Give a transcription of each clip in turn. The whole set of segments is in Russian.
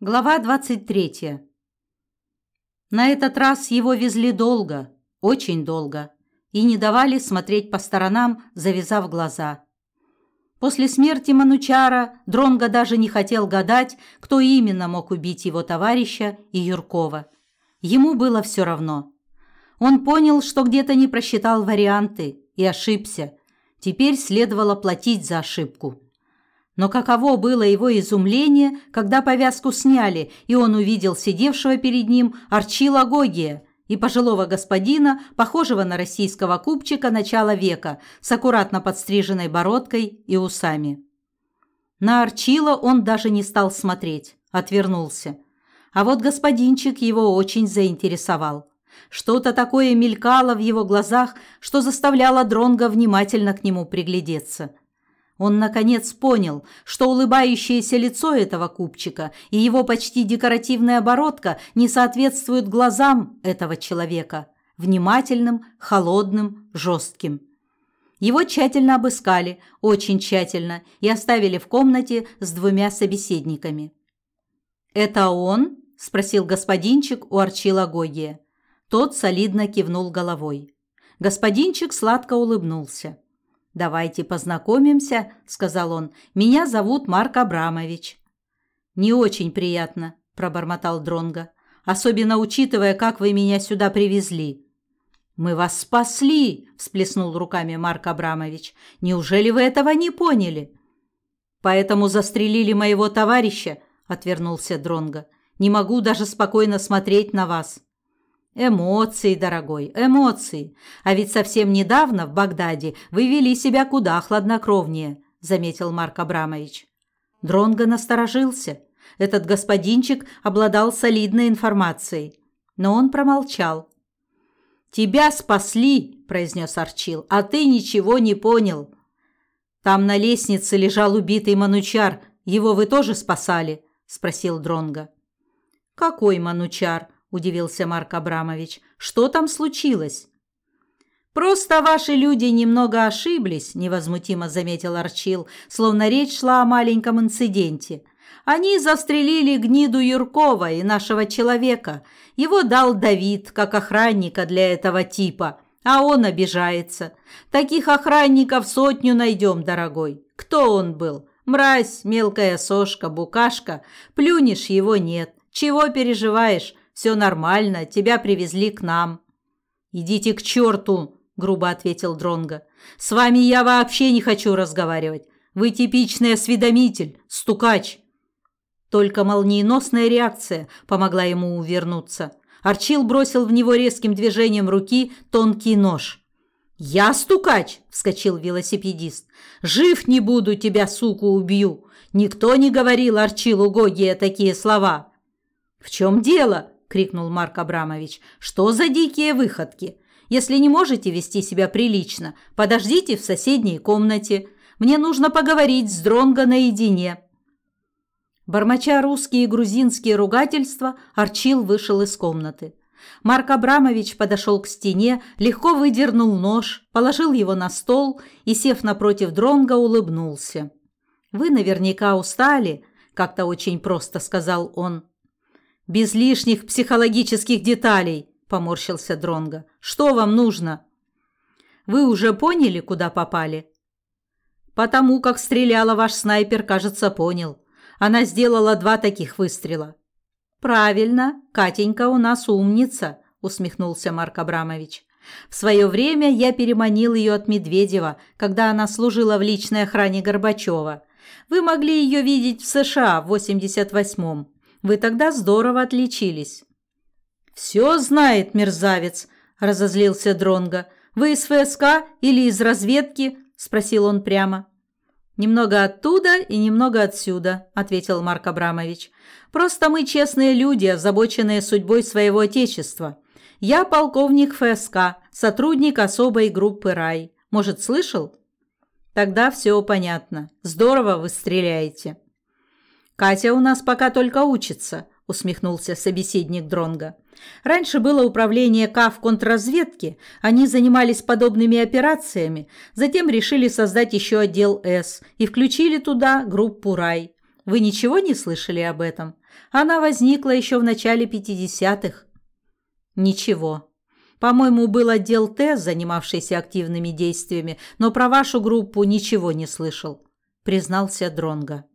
Глава 23. На этот раз его везли долго, очень долго, и не давали смотреть по сторонам, завязав глаза. После смерти Манучара Дронга даже не хотел гадать, кто именно мог убить его товарища и Юркова. Ему было все равно. Он понял, что где-то не просчитал варианты и ошибся. Теперь следовало платить за ошибку. Но каково было его изумление, когда повязку сняли, и он увидел сидевшего перед ним Арчила Гогия и пожилого господина, похожего на российского купчика начала века, с аккуратно подстриженной бородкой и усами. На Арчила он даже не стал смотреть, отвернулся. А вот господинчик его очень заинтересовал. Что-то такое мелькало в его глазах, что заставляло Дронга внимательно к нему приглядеться – он, наконец, понял, что улыбающееся лицо этого купчика и его почти декоративная оборотка не соответствуют глазам этого человека, внимательным, холодным, жестким. Его тщательно обыскали, очень тщательно, и оставили в комнате с двумя собеседниками. «Это он?» – спросил господинчик у Арчила Гогия. Тот солидно кивнул головой. Господинчик сладко улыбнулся. «Давайте познакомимся», – сказал он. «Меня зовут Марк Абрамович». «Не очень приятно», – пробормотал Дронга. «Особенно учитывая, как вы меня сюда привезли». «Мы вас спасли!» – всплеснул руками Марк Абрамович. «Неужели вы этого не поняли?» «Поэтому застрелили моего товарища», – отвернулся Дронга. «Не могу даже спокойно смотреть на вас». Эмоции, дорогой, эмоции. А ведь совсем недавно в Багдаде вы вели себя куда хладнокровнее, заметил Марк Абрамович. Дронго насторожился. Этот господинчик обладал солидной информацией, но он промолчал. Тебя спасли, произнес Арчил, а ты ничего не понял. Там на лестнице лежал убитый манучар. Его вы тоже спасали? спросил Дронго. Какой манучар? – удивился Марк Абрамович. «Что там случилось?» «Просто ваши люди немного ошиблись», – невозмутимо заметил Арчил, словно речь шла о маленьком инциденте. «Они застрелили гниду Юркова и нашего человека. Его дал Давид, как охранника для этого типа, а он обижается. Таких охранников сотню найдем, дорогой. Кто он был? Мразь, мелкая сошка, букашка. Плюнешь, его нет. Чего переживаешь? Все нормально, тебя привезли к нам». «Идите к черту!» – грубо ответил Дронго. «С вами я вообще не хочу разговаривать. Вы типичный осведомитель, стукач». Только молниеносная реакция помогла ему увернуться. Арчил бросил в него резким движением руки тонкий нож. «Я стукач!» – вскочил велосипедист. «Жив не буду, тебя, суку, убью!» Никто не говорил Арчилу Гогия такие слова. «В чем дело?» – крикнул Марк Абрамович. «Что за дикие выходки? Если не можете вести себя прилично, подождите в соседней комнате. Мне нужно поговорить с Дронго наедине». Бормоча русские и грузинские ругательства, Арчил вышел из комнаты. Марк Абрамович подошел к стене, легко выдернул нож, положил его на стол и, сев напротив Дронга, улыбнулся. «Вы наверняка устали», – как-то очень просто сказал он. Без лишних психологических деталей, поморщился Дронга. Что вам нужно? Вы уже поняли, куда попали? Потому как стреляла ваш снайпер, кажется, понял. Она сделала два таких выстрела. Правильно, Катенька у нас умница, усмехнулся Марк Абрамович. В свое время я переманил ее от Медведева, когда она служила в личной охране Горбачева. Вы могли ее видеть в США в 88-м. Вы тогда здорово отличились». «Все знает мерзавец», – разозлился Дронга. «Вы из ФСК или из разведки?» – спросил он прямо. «Немного оттуда и немного отсюда», – ответил Марк Абрамович. «Просто мы честные люди, озабоченные судьбой своего отечества. Я полковник ФСК, сотрудник особой группы «Рай». Может, слышал?» «Тогда все понятно. Здорово вы стреляете». Катя у нас пока только учится, усмехнулся собеседник Дронга. Раньше было управление К в контрразведке, они занимались подобными операциями, затем решили создать еще отдел С и включили туда группу Рай. Вы ничего не слышали об этом? Она возникла еще в начале 50-х. Ничего. По-моему, был отдел Т, занимавшийся активными действиями, но про вашу группу ничего не слышал, признался Дронга.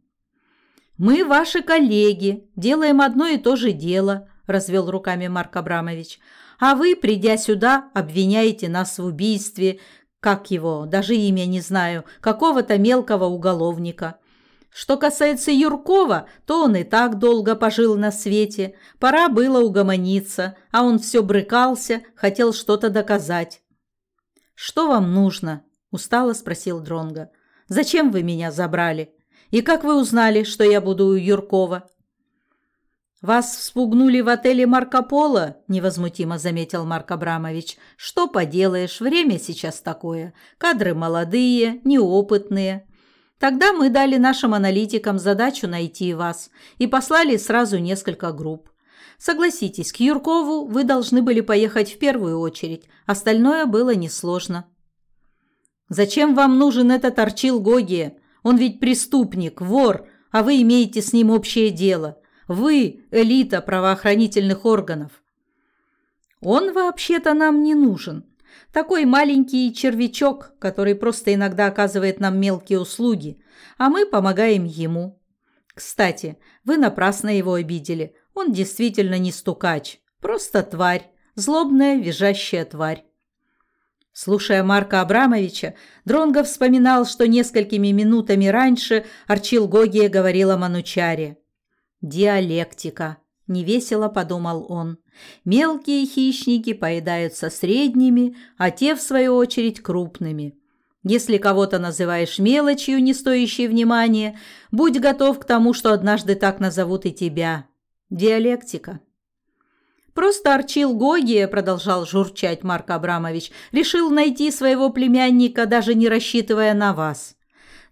Мы ваши коллеги, делаем одно и то же дело, развел руками Марк Абрамович. А вы, придя сюда, обвиняете нас в убийстве, как его, даже имя не знаю, какого-то мелкого уголовника. Что касается Юркова, то он и так долго пожил на свете, пора было угомониться, а он все брыкался, хотел что-то доказать. «Что вам нужно?» – устало спросил Дронга. «Зачем вы меня забрали? И как вы узнали, что я буду у Юркова?» «Вас вспугнули в отеле Марко Поло?» – невозмутимо заметил Марк Абрамович. «Что поделаешь, время сейчас такое. Кадры молодые, неопытные. Тогда мы дали нашим аналитикам задачу найти вас и послали сразу несколько групп. Согласитесь, к Юркову вы должны были поехать в первую очередь, остальное было несложно. Зачем вам нужен этот Арчил Гогия? Он ведь преступник, вор, а вы имеете с ним общее дело. Вы элита правоохранительных органов. Он вообще-то нам не нужен. Такой маленький червячок, который просто иногда оказывает нам мелкие услуги, а мы помогаем ему. Кстати, вы напрасно его обидели. Он действительно не стукач, просто тварь, злобная, визжащая тварь. Слушая Марка Абрамовича, Дронго вспоминал, что несколькими минутами раньше Арчил Гогия говорил о Манучаре. «Диалектика», – невесело подумал он. Мелкие хищники поедаются средними, а те, в свою очередь, крупными. Если кого-то называешь мелочью, не стоящей внимания, будь готов к тому, что однажды так назовут и тебя. Диалектика. Просто Арчил Гогия, продолжал журчать Марк Абрамович, решил найти своего племянника, даже не рассчитывая на вас.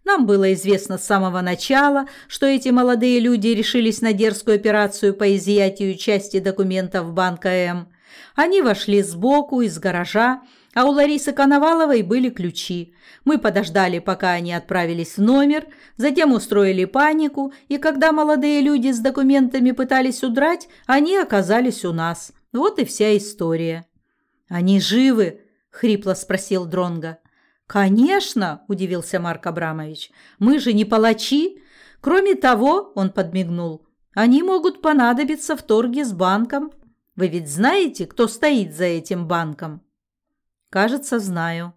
Нам было известно с самого начала, что эти молодые люди решились на дерзкую операцию по изъятию части документов банка М. Они вошли сбоку, из гаража, а у Ларисы Коноваловой были ключи. Мы подождали, пока они отправились в номер, затем устроили панику, и когда молодые люди с документами пытались удрать, они оказались у нас. Вот и вся история. «Они живы?» – хрипло спросил Дронга. «Конечно!» – удивился Марк Абрамович. «Мы же не палачи. Кроме того, – он подмигнул, – они могут понадобиться в торге с банком. Вы ведь знаете, кто стоит за этим банком?» «Кажется, знаю».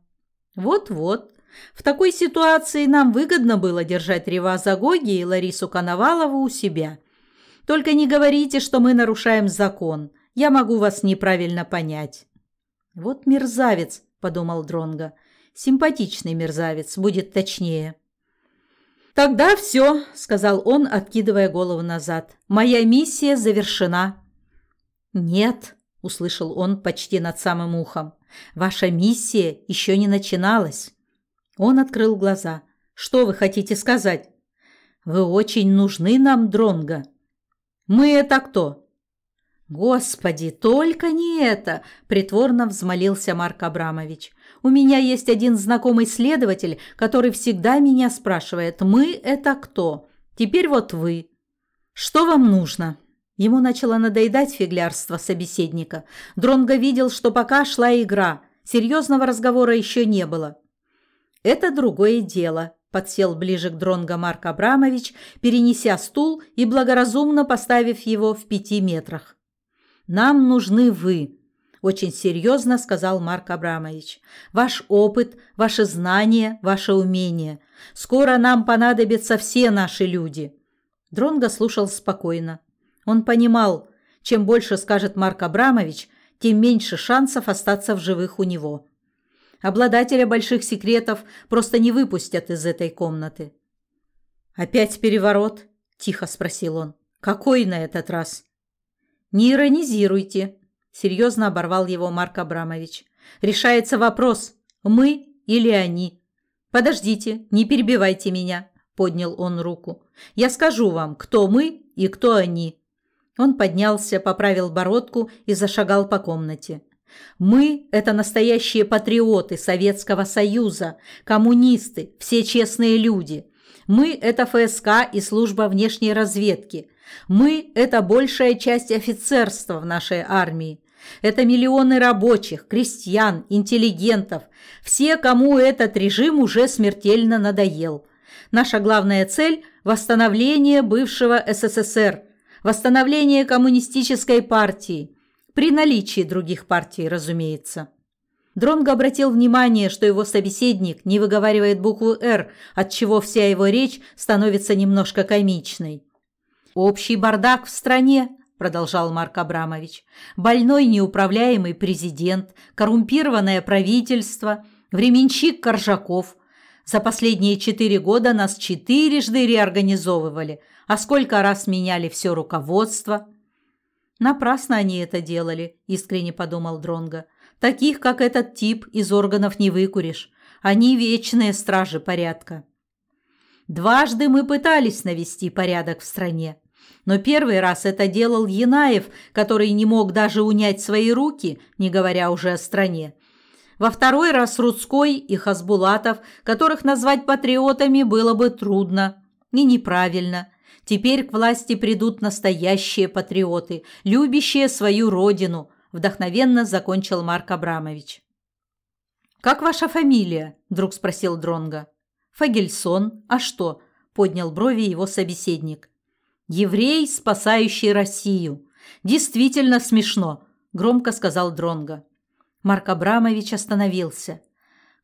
«Вот-вот. В такой ситуации нам выгодно было держать Реваза Гоги и Ларису Коновалову у себя. Только не говорите, что мы нарушаем закон. Я могу вас неправильно понять». «Вот мерзавец», – подумал Дронга. Симпатичный мерзавец, будет точнее. «Тогда все», – сказал он, откидывая голову назад. «Моя миссия завершена». «Нет», – услышал он почти над самым ухом. «Ваша миссия еще не начиналась». Он открыл глаза. «Что вы хотите сказать?» «Вы очень нужны нам, Дронго». «Мы это кто?» «Господи, только не это!» – притворно взмолился Марк Абрамович. У меня есть один знакомый следователь, который всегда меня спрашивает: "Мы это кто?" Теперь вот вы. Что вам нужно? Ему начало надоедать фиглярство собеседника. Дронго видел, что пока шла игра, серьезного разговора еще не было. Это другое дело, подсел ближе к Дронго Марк Абрамович, перенеся стул и благоразумно поставив его в пяти метрах. Нам нужны вы очень серьезно сказал Марк Абрамович. Ваш опыт, ваши знания, ваше умение. Скоро нам понадобятся все наши люди. Дронго слушал спокойно. Он понимал, чем больше скажет Марк Абрамович, тем меньше шансов остаться в живых у него. Обладателя больших секретов просто не выпустят из этой комнаты. Опять переворот? тихо спросил он. Какой на этот раз? Не иронизируйте, серьезно оборвал его Марк Абрамович. Решается вопрос: мы или они? Подождите, не перебивайте меня, поднял он руку. Я скажу вам, кто мы и кто они. Он поднялся, поправил бородку и зашагал по комнате. Мы – это настоящие патриоты Советского Союза, коммунисты, все честные люди. Мы – это ФСК и служба внешней разведки. Мы – это большая часть офицерства в нашей армии. Это миллионы рабочих, крестьян, интеллигентов, все, кому этот режим уже смертельно надоел. Наша главная цель – восстановление бывшего СССР, восстановление коммунистической партии, при наличии других партий, разумеется. Дронго обратил внимание, что его собеседник не выговаривает букву «Р», отчего вся его речь становится немножко комичной. «Общий бардак в стране», – продолжал Марк Абрамович. «Больной неуправляемый президент, коррумпированное правительство, временщик Коржаков. За последние четыре года нас четырежды реорганизовывали, а сколько раз меняли все руководство». «Напрасно они это делали», – искренне подумал Дронго. Таких, как этот тип, из органов не выкуришь. Они вечные стражи порядка. Дважды мы пытались навести порядок в стране. Но первый раз это делал Янаев, который не мог даже унять свои руки, не говоря уже о стране. Во второй раз Рудской и Хасбулатов, которых назвать патриотами было бы трудно и неправильно. Теперь к власти придут настоящие патриоты, любящие свою родину, вдохновенно закончил Марк Абрамович. Как ваша фамилия? вдруг спросил Дронга. Фагельсон. А что? поднял брови его собеседник. Еврей, спасающий Россию. Действительно смешно, громко сказал Дронга. Марк Абрамович остановился.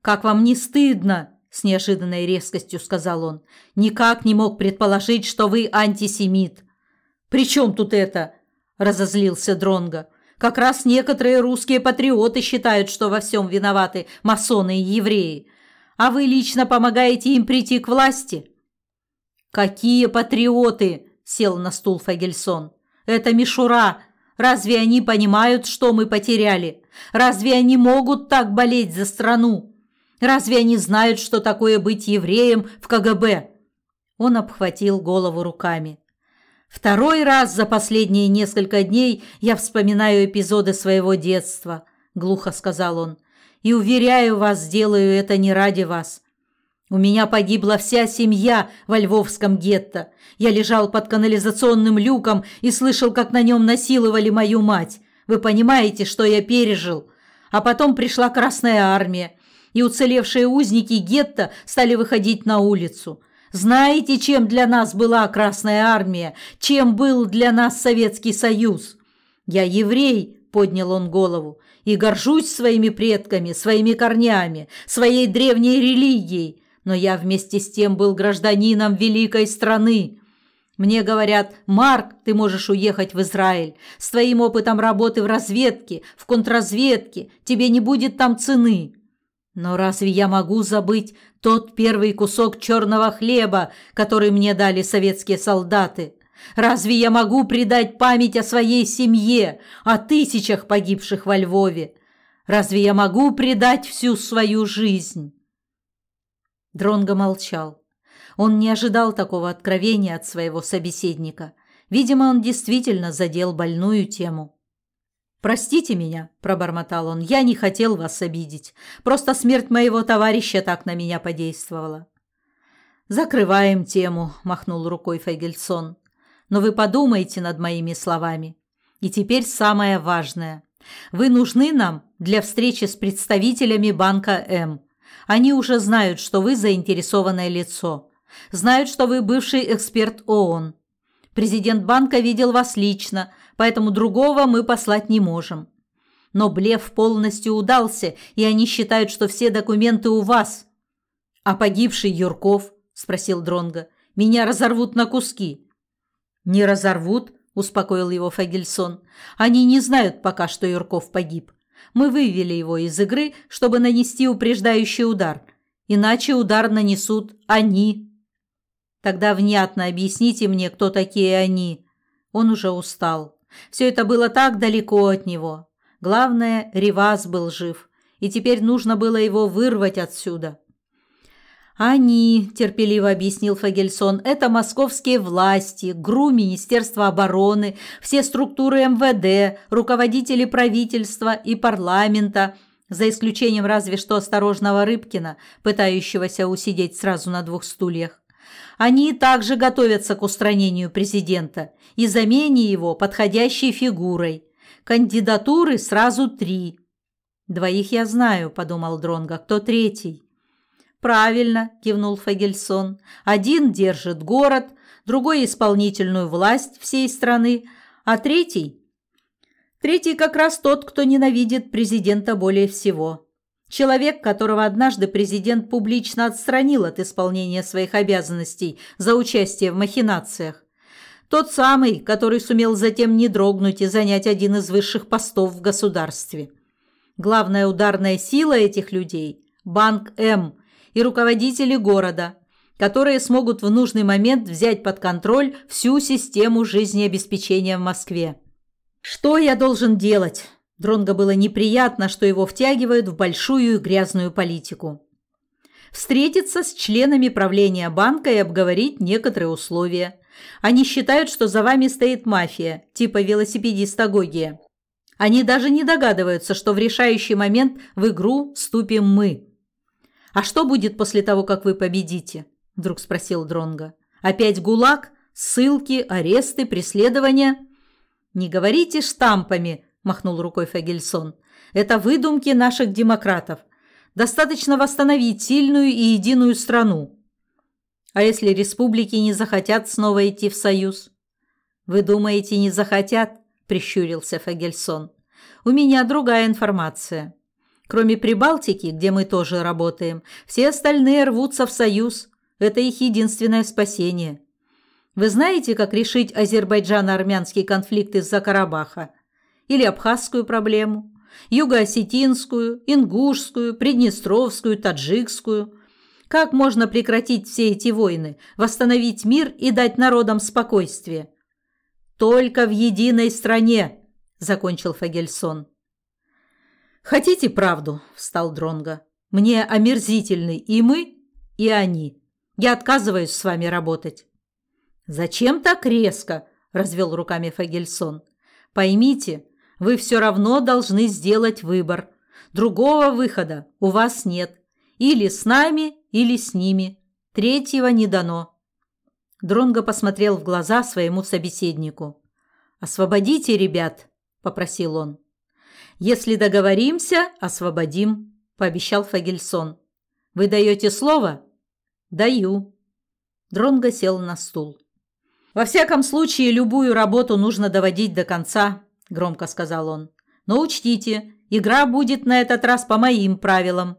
Как вам не стыдно? с неожиданной резкостью сказал он. Никак не мог предположить, что вы антисемит. При чем тут это? разозлился Дронга. Как раз некоторые русские патриоты считают, что во всем виноваты масоны и евреи. А вы лично помогаете им прийти к власти? Какие патриоты? Сел на стул Фагельсон. Это мишура. Разве они понимают, что мы потеряли? Разве они могут так болеть за страну? Разве они знают, что такое быть евреем в КГБ? Он обхватил голову руками. Второй раз за последние несколько дней я вспоминаю эпизоды своего детства, глухо сказал он. И уверяю вас, сделаю это не ради вас. У меня погибла вся семья во Львовском гетто. Я лежал под канализационным люком и слышал, как на нем насиловали мою мать. Вы понимаете, что я пережил? А потом пришла Красная армия, и уцелевшие узники гетто стали выходить на улицу. Знаете, чем для нас была Красная армия, чем был для нас Советский Союз? Я еврей, поднял он голову, и горжусь своими предками, своими корнями, своей древней религией, но я вместе с тем был гражданином великой страны. Мне говорят, Марк, ты можешь уехать в Израиль. С твоим опытом работы в разведке, в контрразведке, тебе не будет там цены. Но разве я могу забыть тот первый кусок черного хлеба, который мне дали советские солдаты? Разве я могу предать память о своей семье, о тысячах погибших во Львове? Разве я могу предать всю свою жизнь? Дронго молчал. Он не ожидал такого откровения от своего собеседника. Видимо, он действительно задел больную тему. «Простите меня», – пробормотал он, – «я не хотел вас обидеть. Просто смерть моего товарища так на меня подействовала». «Закрываем тему», – махнул рукой Фейгельсон. «Но вы подумайте над моими словами. И теперь самое важное. Вы нужны нам для встречи с представителями банка М. Они уже знают, что вы заинтересованное лицо. Знают, что вы бывший эксперт ООН. Президент банка видел вас лично, поэтому другого мы послать не можем. Но блеф полностью удался, и они считают, что все документы у вас. А погибший Юрков, спросил Дронга, меня разорвут на куски. Не разорвут, успокоил его Фагельсон. Они не знают пока, что Юрков погиб. Мы вывели его из игры, чтобы нанести упреждающий удар. Иначе удар нанесут они. Тогда внятно объясните мне, кто такие они. Он уже устал. Все это было так далеко от него. Главное, Ривас был жив, и теперь нужно было его вырвать отсюда. «Они», – терпеливо объяснил Фагельсон, – «это московские власти, ГРУ Министерства обороны, все структуры МВД, руководители правительства и парламента, за исключением разве что осторожного Рыбкина, пытающегося усидеть сразу на двух стульях. Они также готовятся к устранению президента и замене его подходящей фигурой. Кандидатуры сразу три. Двоих я знаю, подумал Дронга. Кто третий? Правильно, кивнул Фагельсон. Один держит город, другой исполнительную власть всей страны, а третий Третий как раз тот, кто ненавидит президента более всего. Человек, которого однажды президент публично отстранил от исполнения своих обязанностей за участие в махинациях. Тот самый, который сумел затем не дрогнуть и занять один из высших постов в государстве. Главная ударная сила этих людей – Банк М и руководители города, которые смогут в нужный момент взять под контроль всю систему жизнеобеспечения в Москве. Что я должен делать? Дронго было неприятно, что его втягивают в большую и грязную политику. Встретиться с членами правления банка и обговорить некоторые условия. Они считают, что за вами стоит мафия, типа велосипедиста Гогия. Они даже не догадываются, что в решающий момент в игру вступим мы. «А что будет после того, как вы победите?» – вдруг спросил Дронго. «Опять ГУЛАГ? Ссылки, аресты, преследования?» «Не говорите штампами», – махнул рукой Фагельсон. «Это выдумки наших демократов. Достаточно восстановить сильную и единую страну». «А если республики не захотят снова идти в союз?» «Вы думаете, не захотят?» – прищурился Фагельсон. «У меня другая информация. Кроме Прибалтики, где мы тоже работаем, все остальные рвутся в союз. Это их единственное спасение. Вы знаете, как решить азербайджано-армянский конфликт из-за Карабаха? Или абхазскую проблему? Юго-осетинскую, ингушскую, приднестровскую, таджикскую? Как можно прекратить все эти войны, восстановить мир и дать народам спокойствие? Только в единой стране, закончил Фагельсон. Хотите правду? встал Дронга. Мне омерзительны и мы, и они. Я отказываюсь с вами работать. «Зачем так резко?» – развел руками Фагельсон. «Поймите, вы все равно должны сделать выбор. Другого выхода у вас нет. Или с нами, или с ними. Третьего не дано». Дронго посмотрел в глаза своему собеседнику. «Освободите ребят», – попросил он. «Если договоримся, освободим», – пообещал Фагельсон. «Вы даете слово?» «Даю». Дронго сел на стул. «Во всяком случае, любую работу нужно доводить до конца», – громко сказал он. «Но учтите, игра будет на этот раз по моим правилам.